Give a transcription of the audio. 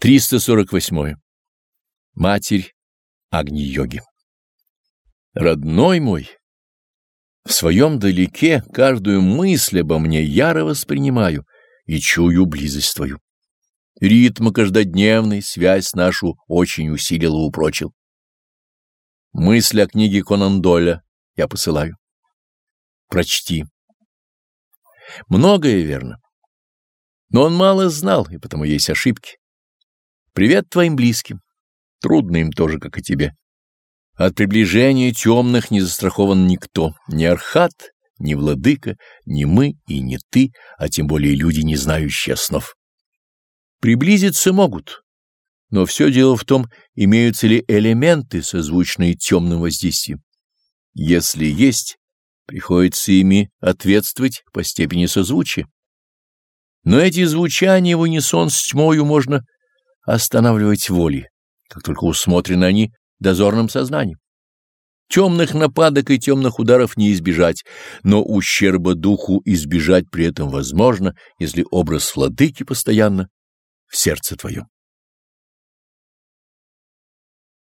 348. Матерь Агни-йоги. Родной мой, в своем далеке каждую мысль обо мне яро воспринимаю и чую близость твою. Ритм каждодневный связь нашу очень усилил и упрочил. Мысли о книге Конан Дойля я посылаю. Прочти. Многое верно. Но он мало знал, и потому есть ошибки. Привет твоим близким. Трудно им тоже, как и тебе. От приближения темных не застрахован никто, ни архат, ни владыка, ни мы и ни ты, а тем более люди, не знающие основ. Приблизиться могут, но все дело в том, имеются ли элементы, созвучные темным воздействием. Если есть, приходится ими ответствовать по степени созвучия. Но эти звучания в унисон с тьмою можно останавливать волей, как только усмотрены они дозорным сознанием. Темных нападок и темных ударов не избежать, но ущерба духу избежать при этом возможно, если образ владыки постоянно в сердце твоем.